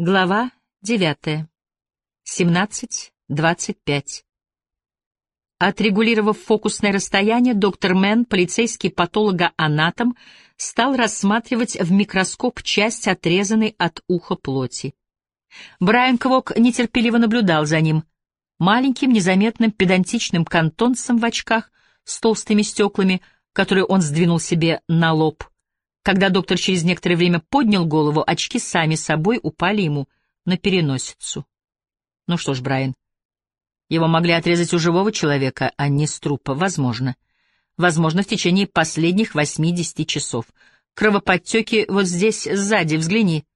Глава девятая. Семнадцать двадцать пять. Отрегулировав фокусное расстояние, доктор Мэн, полицейский патологоанатом, стал рассматривать в микроскоп часть отрезанной от уха плоти. Брайан Квок нетерпеливо наблюдал за ним. Маленьким, незаметным, педантичным кантонцем в очках с толстыми стеклами, которые он сдвинул себе на лоб — когда доктор через некоторое время поднял голову, очки сами собой упали ему на переносицу. Ну что ж, Брайан, его могли отрезать у живого человека, а не с трупа, возможно. Возможно, в течение последних 80 часов. Кровоподтеки вот здесь, сзади, взгляни.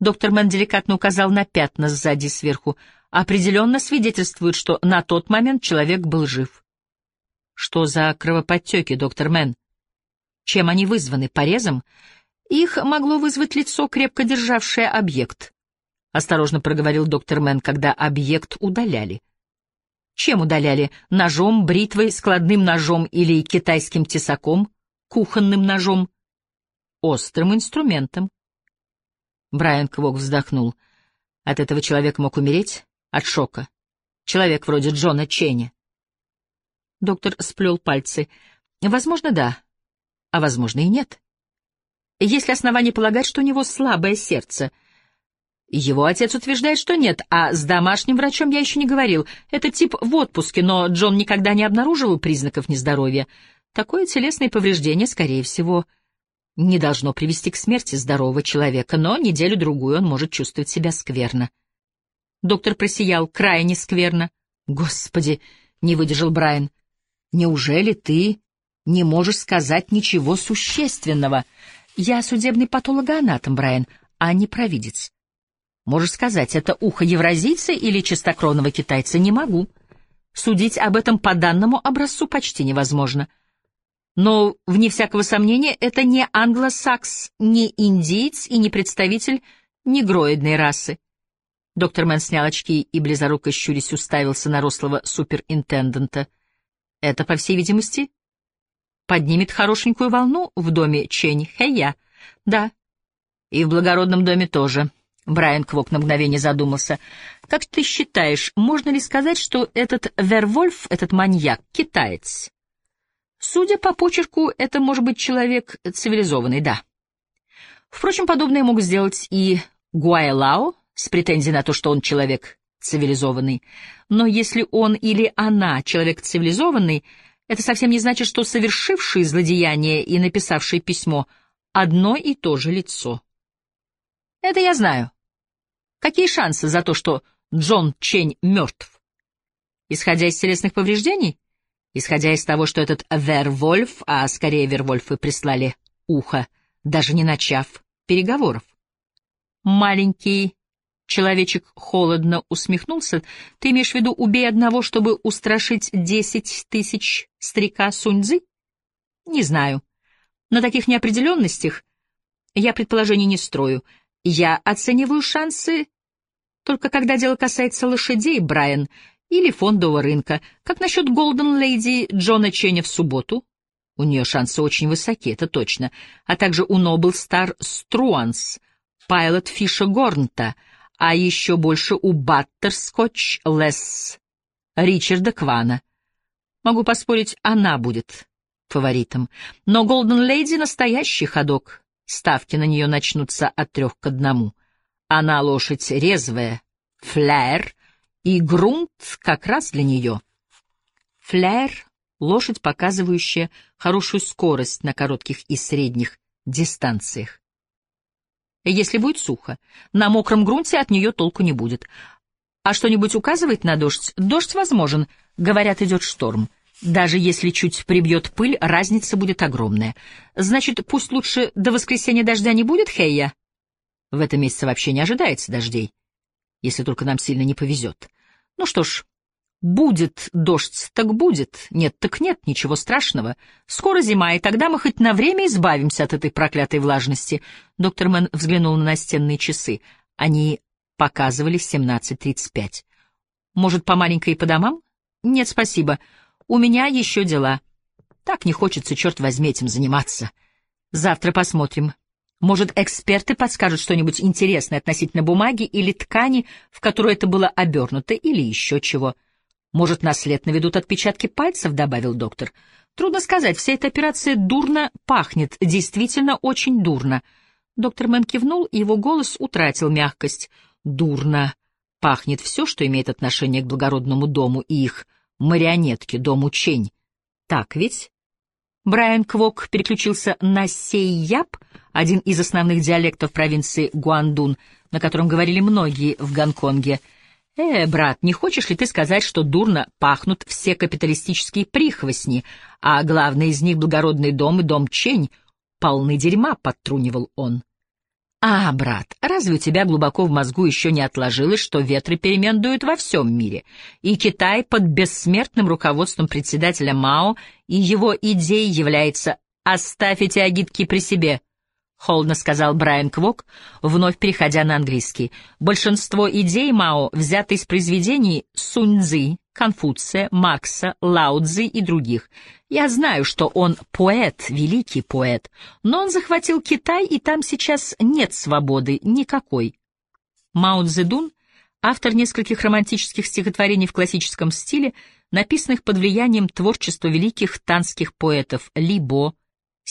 Доктор Мэн деликатно указал на пятна сзади сверху. Определенно свидетельствует, что на тот момент человек был жив. Что за кровоподтеки, доктор Мэн? Чем они вызваны? Порезом? Их могло вызвать лицо, крепко державшее объект. Осторожно проговорил доктор Мэн, когда объект удаляли. Чем удаляли? Ножом, бритвой, складным ножом или китайским тесаком? Кухонным ножом? Острым инструментом. Брайан Квок вздохнул. От этого человек мог умереть? От шока. Человек вроде Джона Ченни. Доктор сплел пальцы. Возможно, да а, возможно, и нет. Есть ли основания полагать, что у него слабое сердце? Его отец утверждает, что нет, а с домашним врачом я еще не говорил. Этот тип в отпуске, но Джон никогда не обнаруживал признаков нездоровья. Такое телесное повреждение, скорее всего, не должно привести к смерти здорового человека, но неделю-другую он может чувствовать себя скверно. Доктор просиял, крайне скверно. «Господи!» — не выдержал Брайан. «Неужели ты не можешь сказать ничего существенного. Я судебный патологоанатом, Брайан, а не провидец. Можешь сказать, это ухо евразийца или чистокровного китайца? Не могу. Судить об этом по данному образцу почти невозможно. Но, вне всякого сомнения, это не англосакс, не индиец и не представитель негроидной расы. Доктор Мэн снял очки и, близоруко щурясь, уставился на рослого суперинтендента. Это, по всей видимости, поднимет хорошенькую волну в доме Чень Хэя. Да, и в благородном доме тоже. Брайан Квок на мгновение задумался. Как ты считаешь, можно ли сказать, что этот Вервольф, этот маньяк, китаец? Судя по почерку, это может быть человек цивилизованный, да. Впрочем, подобное мог сделать и Гуайлао с претензией на то, что он человек цивилизованный. Но если он или она человек цивилизованный, это совсем не значит, что совершивший злодеяние и написавший письмо — одно и то же лицо. Это я знаю. Какие шансы за то, что Джон Чень мертв? Исходя из телесных повреждений? Исходя из того, что этот Вервольф, а скорее Вервольфы прислали ухо, даже не начав переговоров. Маленький Человечек холодно усмехнулся. Ты имеешь в виду убей одного, чтобы устрашить десять тысяч старика Суньцзы? Не знаю. На таких неопределенностях я предположений не строю. Я оцениваю шансы только когда дело касается лошадей, Брайан, или фондового рынка. Как насчет Голден Леди Джона Ченни в субботу? У нее шансы очень высоки, это точно. А также у Нобл Стар Струанс, Пайлот Фиша Горнта — а еще больше у Баттерскотч Лесс Ричарда Квана. Могу поспорить, она будет фаворитом. Но Голден Леди — настоящий ходок. Ставки на нее начнутся от трех к одному. Она лошадь резвая, флэр, и грунт как раз для нее. Флэр — лошадь, показывающая хорошую скорость на коротких и средних дистанциях если будет сухо. На мокром грунте от нее толку не будет. А что-нибудь указывает на дождь? Дождь возможен. Говорят, идет шторм. Даже если чуть прибьет пыль, разница будет огромная. Значит, пусть лучше до воскресенья дождя не будет, Хейя? В этом месяце вообще не ожидается дождей. Если только нам сильно не повезет. Ну что ж, Будет дождь, так будет, нет, так нет, ничего страшного. Скоро зима, и тогда мы хоть на время избавимся от этой проклятой влажности. Доктор Мэн взглянул на настенные часы. Они показывали 17.35. Может, по маленькой по домам? Нет, спасибо. У меня еще дела. Так не хочется, черт возьми, этим заниматься. Завтра посмотрим. Может, эксперты подскажут что-нибудь интересное относительно бумаги или ткани, в которую это было обернуто, или еще чего. Может, на след наведут отпечатки пальцев, — добавил доктор. Трудно сказать, вся эта операция дурно пахнет, действительно очень дурно. Доктор Мэн кивнул, и его голос утратил мягкость. Дурно пахнет все, что имеет отношение к благородному дому и их марионетке, дому Чень. Так ведь? Брайан Квок переключился на сейяп, один из основных диалектов провинции Гуандун, на котором говорили многие в Гонконге. «Э, брат, не хочешь ли ты сказать, что дурно пахнут все капиталистические прихвостни, а главный из них — благородный дом и дом Чень, полны дерьма?» — подтрунивал он. А, брат, разве у тебя глубоко в мозгу еще не отложилось, что ветры перемен дуют во всем мире, и Китай под бессмертным руководством председателя Мао и его идеей является «оставь эти агитки при себе», — холодно сказал Брайан Квок, вновь переходя на английский. Большинство идей Мао взяты из произведений Сунь-Цзы, Конфуция, Макса, Лао Цзы и других. Я знаю, что он поэт, великий поэт, но он захватил Китай, и там сейчас нет свободы никакой. Мао Цзэдун — автор нескольких романтических стихотворений в классическом стиле, написанных под влиянием творчества великих танских поэтов Ли Бо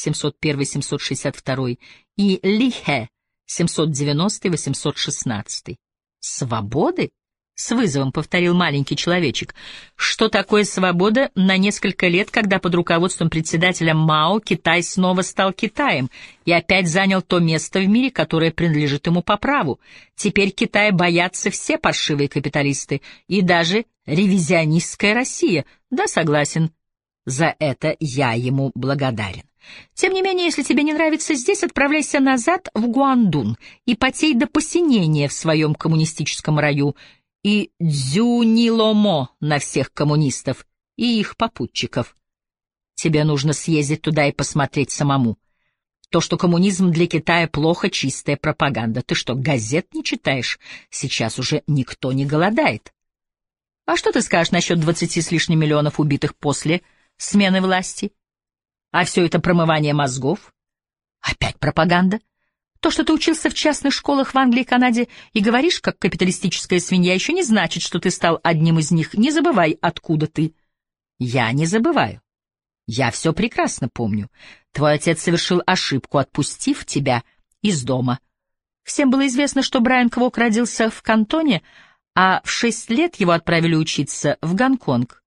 701-762 и Ли Хэ 790-816. Свободы? С вызовом повторил маленький человечек. Что такое свобода на несколько лет, когда под руководством председателя Мао Китай снова стал Китаем и опять занял то место в мире, которое принадлежит ему по праву? Теперь Китая боятся все паршивые капиталисты и даже ревизионистская Россия. Да, согласен. За это я ему благодарен. Тем не менее, если тебе не нравится здесь, отправляйся назад в Гуандун и потей до посинения в своем коммунистическом раю — и дзюниломо на всех коммунистов и их попутчиков. Тебе нужно съездить туда и посмотреть самому. То, что коммунизм для Китая плохо, чистая пропаганда. Ты что, газет не читаешь? Сейчас уже никто не голодает. А что ты скажешь насчет двадцати с лишним миллионов убитых после смены власти? А все это промывание мозгов? Опять пропаганда? То, что ты учился в частных школах в Англии и Канаде и говоришь, как капиталистическая свинья, еще не значит, что ты стал одним из них. Не забывай, откуда ты. Я не забываю. Я все прекрасно помню. Твой отец совершил ошибку, отпустив тебя из дома. Всем было известно, что Брайан Квок родился в Кантоне, а в шесть лет его отправили учиться в Гонконг.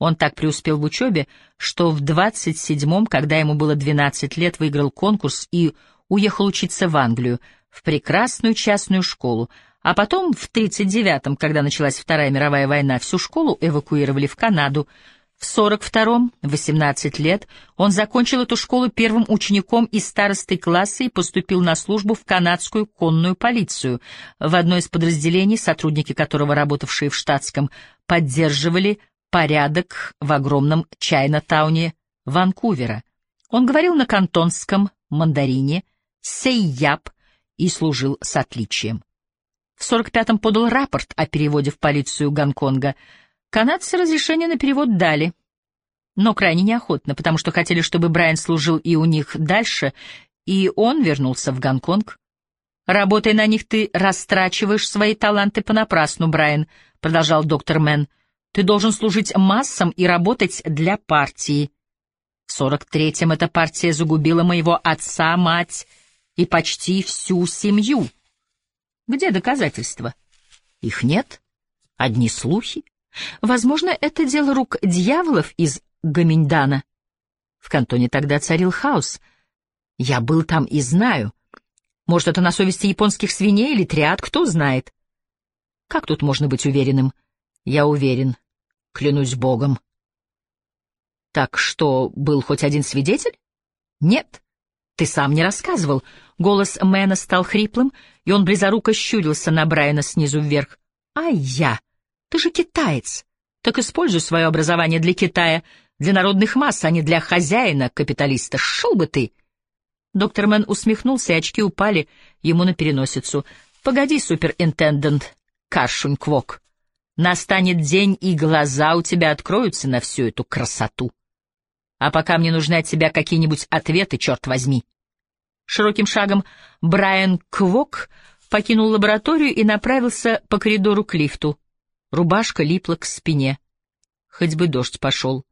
Он так преуспел в учебе, что в двадцать седьмом, когда ему было двенадцать лет, выиграл конкурс и уехал учиться в Англию, в прекрасную частную школу, а потом в 39-м, когда началась Вторая мировая война, всю школу эвакуировали в Канаду. В 42-м, 18 лет, он закончил эту школу первым учеником из старостой класса и поступил на службу в канадскую конную полицию, в одно из подразделений, сотрудники которого, работавшие в штатском, поддерживали порядок в огромном Чайна-тауне Ванкувера. Он говорил на кантонском мандарине, Сейяб и служил с отличием. В 45-м подал рапорт о переводе в полицию Гонконга. Канадцы разрешение на перевод дали, но крайне неохотно, потому что хотели, чтобы Брайан служил и у них дальше, и он вернулся в Гонконг. «Работая на них, ты растрачиваешь свои таланты понапрасну, Брайан», — продолжал доктор Мэн. «Ты должен служить массам и работать для партии». В 43-м эта партия загубила моего отца, мать и почти всю семью. Где доказательства? Их нет. Одни слухи. Возможно, это дело рук дьяволов из Гаминьдана. В кантоне тогда царил хаос. Я был там и знаю. Может, это на совести японских свиней или триад, кто знает. Как тут можно быть уверенным? Я уверен. Клянусь богом. Так что, был хоть один свидетель? Нет. Ты сам не рассказывал. Голос Мэна стал хриплым, и он близоруко щурился на Брайана снизу вверх. «Ай я! Ты же китаец! Так используй свое образование для Китая, для народных масс, а не для хозяина, капиталиста. Шел бы ты!» Доктор Мэн усмехнулся, и очки упали ему на переносицу. «Погоди, суперинтендент Каршунь Квок. Настанет день, и глаза у тебя откроются на всю эту красоту. А пока мне нужны от тебя какие-нибудь ответы, черт возьми. Широким шагом Брайан Квок покинул лабораторию и направился по коридору к лифту. Рубашка липла к спине. Хоть бы дождь пошел.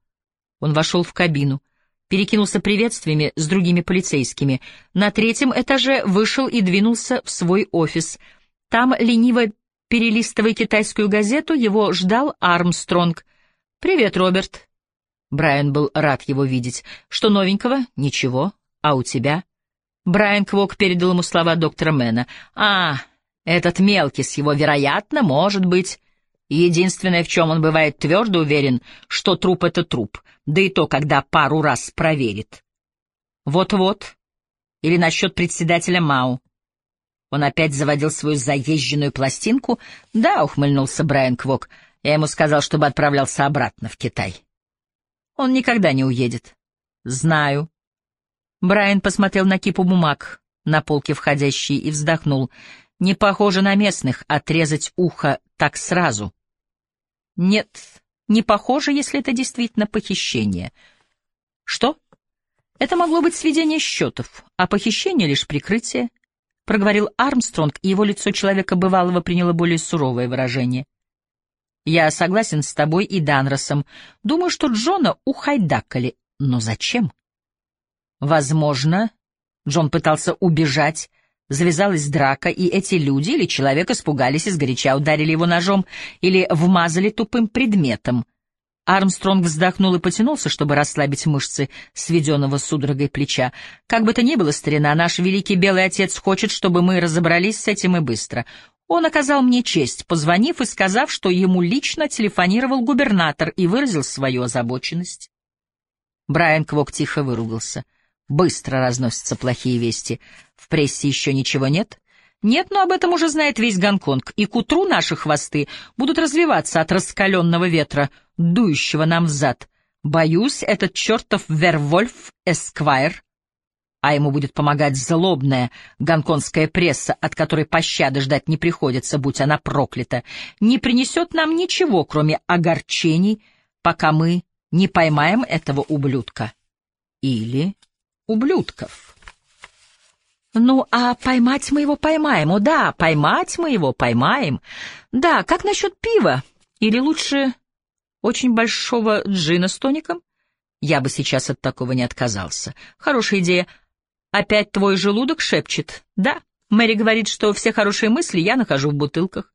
Он вошел в кабину, перекинулся приветствиями с другими полицейскими. На третьем этаже вышел и двинулся в свой офис. Там, лениво перелистывая китайскую газету, его ждал Армстронг. «Привет, Роберт». Брайан был рад его видеть. «Что новенького?» «Ничего. А у тебя?» Брайан Квок передал ему слова доктора Мэна. «А, этот мелкий с его вероятно, может быть...» Единственное, в чем он бывает твердо уверен, что труп — это труп, да и то, когда пару раз проверит. Вот-вот. Или насчет председателя Мау. Он опять заводил свою заезженную пластинку. Да, ухмыльнулся Брайан Квок. Я ему сказал, чтобы отправлялся обратно в Китай. Он никогда не уедет. Знаю. Брайан посмотрел на кипу бумаг на полке входящей и вздохнул. Не похоже на местных отрезать ухо так сразу. Нет, не похоже, если это действительно похищение. Что? Это могло быть сведение счетов, а похищение — лишь прикрытие, — проговорил Армстронг, и его лицо человека бывалого приняло более суровое выражение. Я согласен с тобой и Данросом. Думаю, что Джона ухайдакали. Но зачем? Возможно, Джон пытался убежать Завязалась драка, и эти люди или человек испугались и сгоряча ударили его ножом или вмазали тупым предметом. Армстронг вздохнул и потянулся, чтобы расслабить мышцы сведенного судорогой плеча. «Как бы то ни было, старина, наш великий белый отец хочет, чтобы мы разобрались с этим и быстро. Он оказал мне честь, позвонив и сказав, что ему лично телефонировал губернатор и выразил свою озабоченность». Брайан Квок тихо выругался. Быстро разносятся плохие вести. В прессе еще ничего нет? Нет, но об этом уже знает весь Гонконг, и к утру наши хвосты будут развиваться от раскаленного ветра, дующего нам взад. Боюсь, этот чертов Вервольф Эсквайр, а ему будет помогать злобная гонконгская пресса, от которой пощады ждать не приходится, будь она проклята, не принесет нам ничего, кроме огорчений, пока мы не поймаем этого ублюдка. Или ублюдков. Ну, а поймать мы его поймаем. О, да, поймать мы его поймаем. Да, как насчет пива? Или лучше очень большого джина с тоником? Я бы сейчас от такого не отказался. Хорошая идея. Опять твой желудок шепчет. Да, Мэри говорит, что все хорошие мысли я нахожу в бутылках.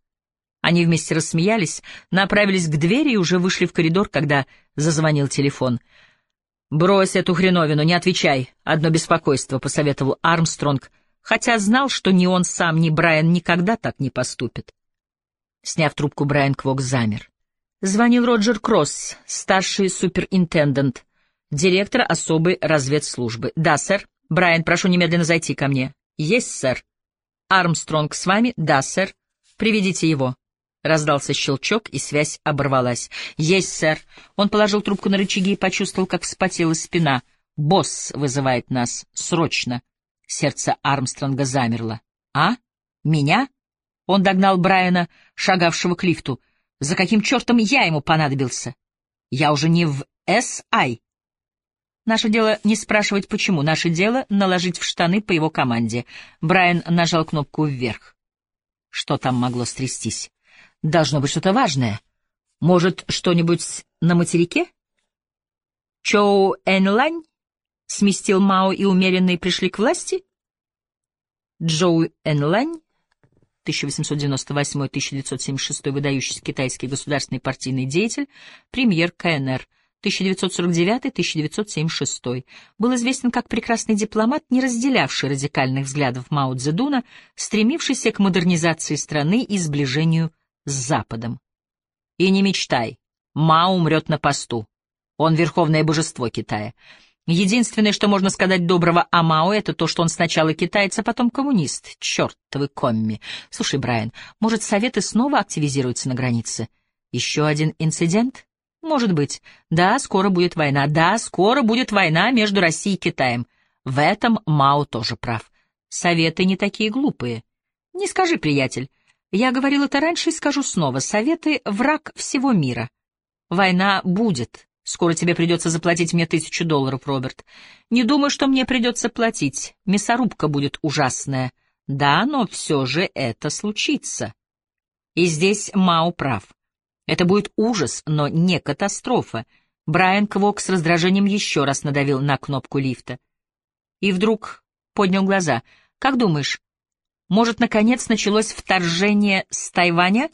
Они вместе рассмеялись, направились к двери и уже вышли в коридор, когда зазвонил телефон — «Брось эту хреновину, не отвечай. Одно беспокойство», — посоветовал Армстронг, хотя знал, что ни он сам, ни Брайан никогда так не поступят. Сняв трубку, Брайан Квок замер. Звонил Роджер Кросс, старший суперинтендент, директор особой разведслужбы. «Да, сэр. Брайан, прошу немедленно зайти ко мне». «Есть, сэр». «Армстронг с вами?» «Да, сэр. Приведите его». Раздался щелчок, и связь оборвалась. «Есть, сэр!» Он положил трубку на рычаги и почувствовал, как вспотела спина. «Босс вызывает нас. Срочно!» Сердце Армстронга замерло. «А? Меня?» Он догнал Брайана, шагавшего к лифту. «За каким чертом я ему понадобился? Я уже не в С.I. Наше дело не спрашивать, почему. Наше дело — наложить в штаны по его команде. Брайан нажал кнопку вверх. Что там могло стрястись? Должно быть что-то важное. Может, что-нибудь на материке? Чоу Энлань сместил Мао и умеренные пришли к власти? Джоу Энлань 1898-1976 выдающийся китайский государственный партийный деятель, премьер КНР 1949-1976, был известен как прекрасный дипломат, не разделявший радикальных взглядов Мао Цзэдуна, стремившийся к модернизации страны и сближению с Западом. И не мечтай, Мао умрет на посту. Он верховное божество Китая. Единственное, что можно сказать доброго о Мао, это то, что он сначала китаец, а потом коммунист. Чертовы комми. Слушай, Брайан, может, Советы снова активизируются на границе? Еще один инцидент? Может быть. Да, скоро будет война. Да, скоро будет война между Россией и Китаем. В этом Мао тоже прав. Советы не такие глупые. Не скажи, приятель. Я говорил это раньше и скажу снова. Советы — враг всего мира. Война будет. Скоро тебе придется заплатить мне тысячу долларов, Роберт. Не думаю, что мне придется платить. Мясорубка будет ужасная. Да, но все же это случится. И здесь Мау прав. Это будет ужас, но не катастрофа. Брайан Квок с раздражением еще раз надавил на кнопку лифта. И вдруг поднял глаза. «Как думаешь, может, наконец началось вторжение с Тайваня?»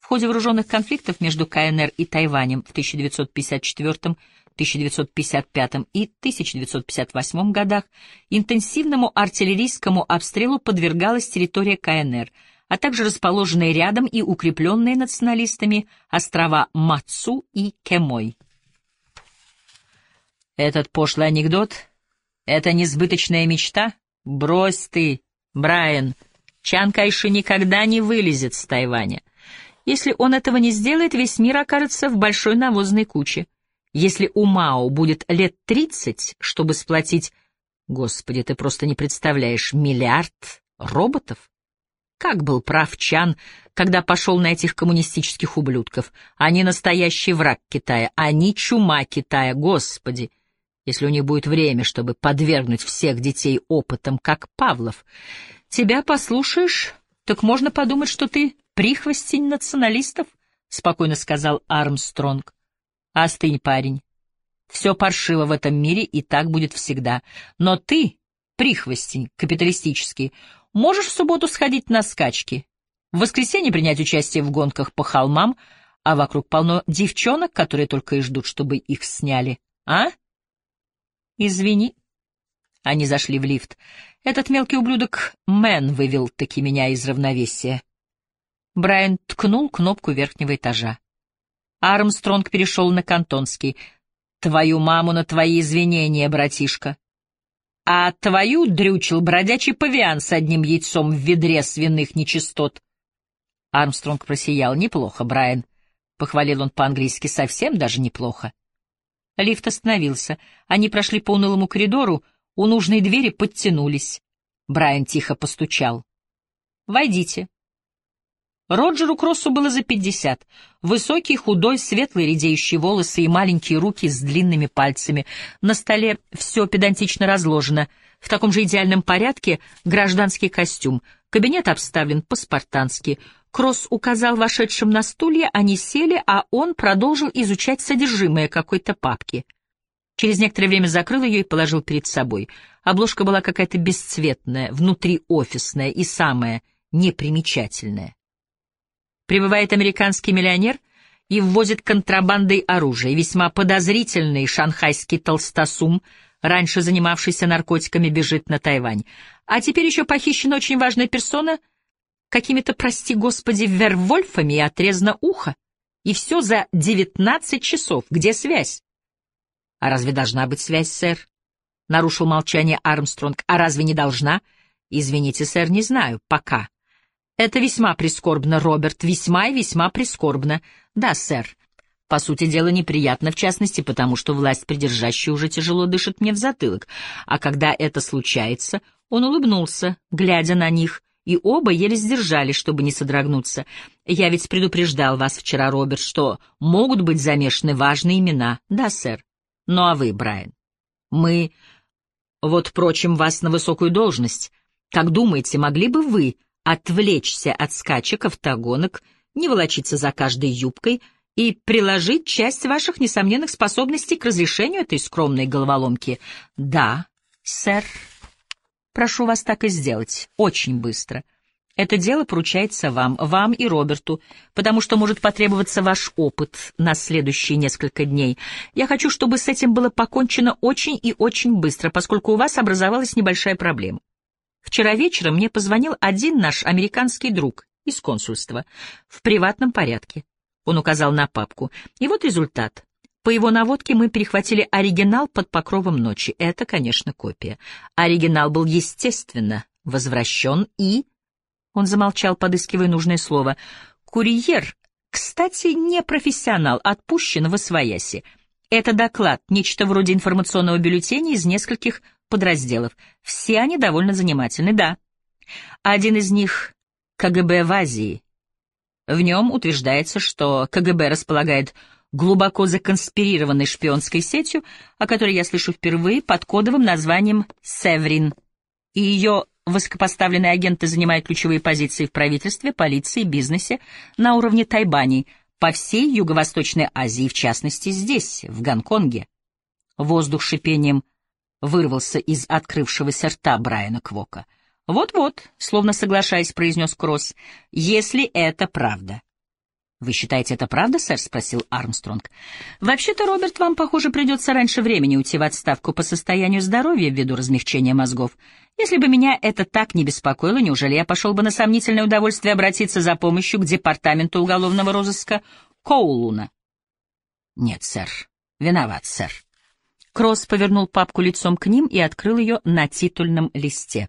В ходе вооруженных конфликтов между КНР и Тайванем в 1954 1955 и 1958 годах интенсивному артиллерийскому обстрелу подвергалась территория КНР — а также расположенные рядом и укрепленные националистами острова Мацу и Кемой. Этот пошлый анекдот — это несбыточная мечта? Брось ты, Брайан, Чан Кайши никогда не вылезет с Тайваня. Если он этого не сделает, весь мир окажется в большой навозной куче. Если у Мао будет лет тридцать, чтобы сплотить... Господи, ты просто не представляешь, миллиард роботов? Как был прав Чан, когда пошел на этих коммунистических ублюдков. Они настоящий враг Китая, они чума Китая, господи. Если у них будет время, чтобы подвергнуть всех детей опытам, как Павлов. Тебя послушаешь, так можно подумать, что ты прихвостень националистов, — спокойно сказал Армстронг. Остынь, парень. Все паршиво в этом мире и так будет всегда. Но ты, прихвостень капиталистический, Можешь в субботу сходить на скачки, в воскресенье принять участие в гонках по холмам, а вокруг полно девчонок, которые только и ждут, чтобы их сняли. А? Извини. Они зашли в лифт. Этот мелкий ублюдок Мэн вывел таки меня из равновесия. Брайан ткнул кнопку верхнего этажа. Армстронг перешел на кантонский. «Твою маму на твои извинения, братишка а твою дрючил бродячий павиан с одним яйцом в ведре свиных нечистот. Армстронг просиял. «Неплохо, Брайан», — похвалил он по-английски, — «совсем даже неплохо». Лифт остановился. Они прошли по унылому коридору, у нужной двери подтянулись. Брайан тихо постучал. «Войдите». Роджеру Кроссу было за пятьдесят. Высокий, худой, светлые редеющие волосы и маленькие руки с длинными пальцами. На столе все педантично разложено. В таком же идеальном порядке гражданский костюм. Кабинет обставлен по-спартански. Кросс указал вошедшим на стулья, они сели, а он продолжил изучать содержимое какой-то папки. Через некоторое время закрыл ее и положил перед собой. Обложка была какая-то бесцветная, внутриофисная и самая непримечательная. Прибывает американский миллионер и ввозит контрабандой оружие. Весьма подозрительный шанхайский толстосум, раньше занимавшийся наркотиками, бежит на Тайвань. А теперь еще похищена очень важная персона какими-то, прости господи, вервольфами и отрезано ухо. И все за девятнадцать часов. Где связь? — А разве должна быть связь, сэр? — нарушил молчание Армстронг. — А разве не должна? — Извините, сэр, не знаю. Пока. Это весьма прискорбно, Роберт, весьма и весьма прискорбно. Да, сэр. По сути дела, неприятно, в частности, потому что власть придержащая уже тяжело дышит мне в затылок. А когда это случается, он улыбнулся, глядя на них, и оба еле сдержались, чтобы не содрогнуться. Я ведь предупреждал вас вчера, Роберт, что могут быть замешаны важные имена. Да, сэр. Ну а вы, Брайан? Мы... Вот, впрочем, вас на высокую должность. Как думаете, могли бы вы отвлечься от скачек, автогонок, не волочиться за каждой юбкой и приложить часть ваших несомненных способностей к разрешению этой скромной головоломки. Да, сэр. Прошу вас так и сделать. Очень быстро. Это дело поручается вам, вам и Роберту, потому что может потребоваться ваш опыт на следующие несколько дней. Я хочу, чтобы с этим было покончено очень и очень быстро, поскольку у вас образовалась небольшая проблема. Вчера вечером мне позвонил один наш американский друг из консульства в приватном порядке. Он указал на папку. И вот результат. По его наводке мы перехватили оригинал под покровом ночи. Это, конечно, копия. Оригинал был, естественно, возвращен и... Он замолчал, подыскивая нужное слово. Курьер, кстати, не профессионал, отпущен в Освояси. Это доклад, нечто вроде информационного бюллетеня из нескольких подразделов. Все они довольно занимательны, да. Один из них — КГБ в Азии. В нем утверждается, что КГБ располагает глубоко законспирированной шпионской сетью, о которой я слышу впервые, под кодовым названием «Севрин». И ее высокопоставленные агенты занимают ключевые позиции в правительстве, полиции, бизнесе на уровне Тайбани, по всей Юго-Восточной Азии, в частности здесь, в Гонконге. Воздух шипением вырвался из открывшегося рта Брайана Квока. «Вот-вот», — словно соглашаясь, произнес Кросс, — «если это правда». «Вы считаете это правда, сэр?» — спросил Армстронг. «Вообще-то, Роберт, вам, похоже, придется раньше времени уйти в отставку по состоянию здоровья ввиду размягчения мозгов. Если бы меня это так не беспокоило, неужели я пошел бы на сомнительное удовольствие обратиться за помощью к департаменту уголовного розыска Коулуна?» «Нет, сэр. Виноват, сэр». Кросс повернул папку лицом к ним и открыл ее на титульном листе.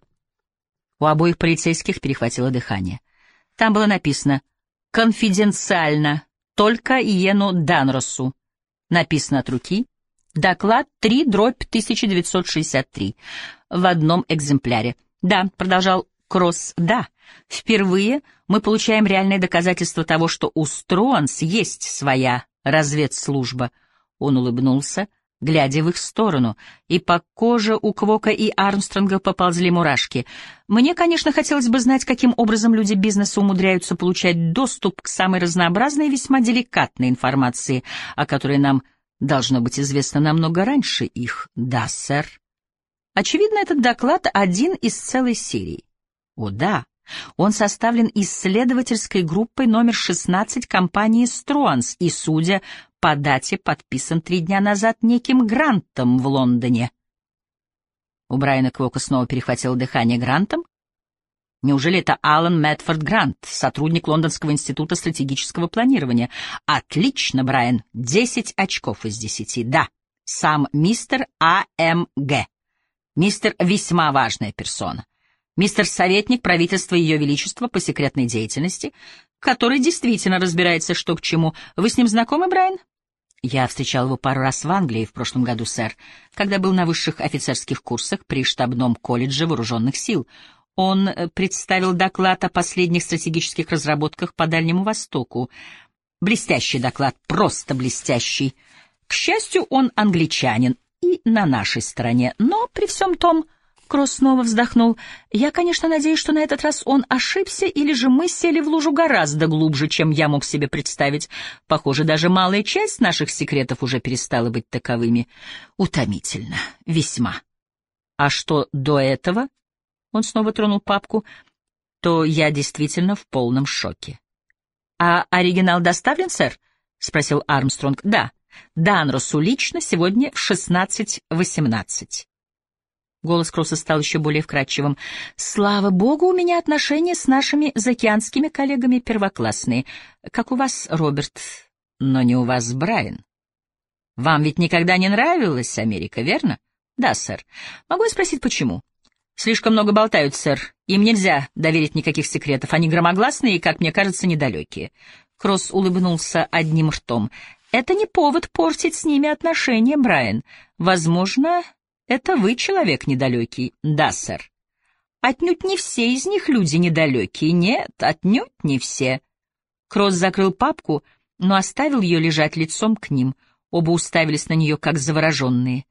У обоих полицейских перехватило дыхание. Там было написано — Конфиденциально. Только Иену Данросу. Написано от руки. Доклад 3 дробь 1963. В одном экземпляре. Да, продолжал Кросс, да. Впервые мы получаем реальное доказательство того, что у Струанс есть своя разведслужба. Он улыбнулся глядя в их сторону, и по коже у Квока и Армстронга поползли мурашки. Мне, конечно, хотелось бы знать, каким образом люди бизнеса умудряются получать доступ к самой разнообразной и весьма деликатной информации, о которой нам должно быть известно намного раньше их. Да, сэр. Очевидно, этот доклад один из целой серии. О, да. Он составлен исследовательской группой номер 16 компании «Струанс» и, судя по дате подписан три дня назад неким Грантом в Лондоне. У Брайана Квока снова перехватило дыхание Грантом. Неужели это Алан Мэтфорд Грант, сотрудник Лондонского института стратегического планирования? Отлично, Брайан, десять очков из десяти. Да, сам мистер А.М.Г. Мистер весьма важная персона. Мистер советник правительства Ее Величества по секретной деятельности, который действительно разбирается, что к чему. Вы с ним знакомы, Брайан? Я встречал его пару раз в Англии в прошлом году, сэр, когда был на высших офицерских курсах при штабном колледже вооруженных сил. Он э, представил доклад о последних стратегических разработках по Дальнему Востоку. Блестящий доклад, просто блестящий. К счастью, он англичанин и на нашей стороне, но при всем том Кросс снова вздохнул. «Я, конечно, надеюсь, что на этот раз он ошибся, или же мы сели в лужу гораздо глубже, чем я мог себе представить. Похоже, даже малая часть наших секретов уже перестала быть таковыми. Утомительно. Весьма. А что до этого?» Он снова тронул папку. «То я действительно в полном шоке». «А оригинал доставлен, сэр?» — спросил Армстронг. «Да. Данросу лично сегодня в шестнадцать восемнадцать». Голос Кросса стал еще более вкрадчивым. «Слава богу, у меня отношения с нашими заокеанскими коллегами первоклассные. Как у вас, Роберт, но не у вас, Брайан. Вам ведь никогда не нравилась Америка, верно?» «Да, сэр. Могу я спросить, почему?» «Слишком много болтают, сэр. Им нельзя доверить никаких секретов. Они громогласные и, как мне кажется, недалекие». Кросс улыбнулся одним ртом. «Это не повод портить с ними отношения, Брайан. Возможно, это вы человек недалекий, да, сэр. Отнюдь не все из них люди недалекие, нет, отнюдь не все. Кросс закрыл папку, но оставил ее лежать лицом к ним. Оба уставились на нее, как завороженные.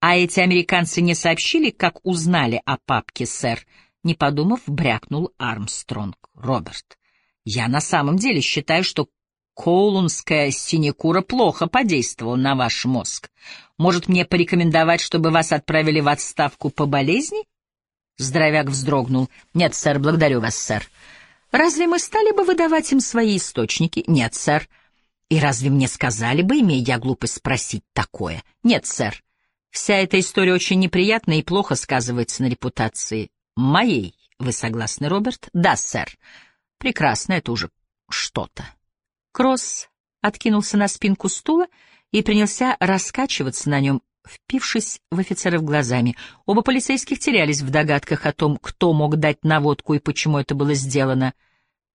А эти американцы не сообщили, как узнали о папке, сэр. Не подумав, брякнул Армстронг. Роберт, я на самом деле считаю, что Коулунская синекура плохо подействовала на ваш мозг. Может, мне порекомендовать, чтобы вас отправили в отставку по болезни? Здоровяк вздрогнул. Нет, сэр, благодарю вас, сэр. Разве мы стали бы выдавать им свои источники? Нет, сэр. И разве мне сказали бы, имея я глупость спросить такое? Нет, сэр. Вся эта история очень неприятна и плохо сказывается на репутации. Моей. Вы согласны, Роберт? Да, сэр. Прекрасно, это уже что-то. Кросс откинулся на спинку стула и принялся раскачиваться на нем, впившись в офицеров глазами. Оба полицейских терялись в догадках о том, кто мог дать наводку и почему это было сделано —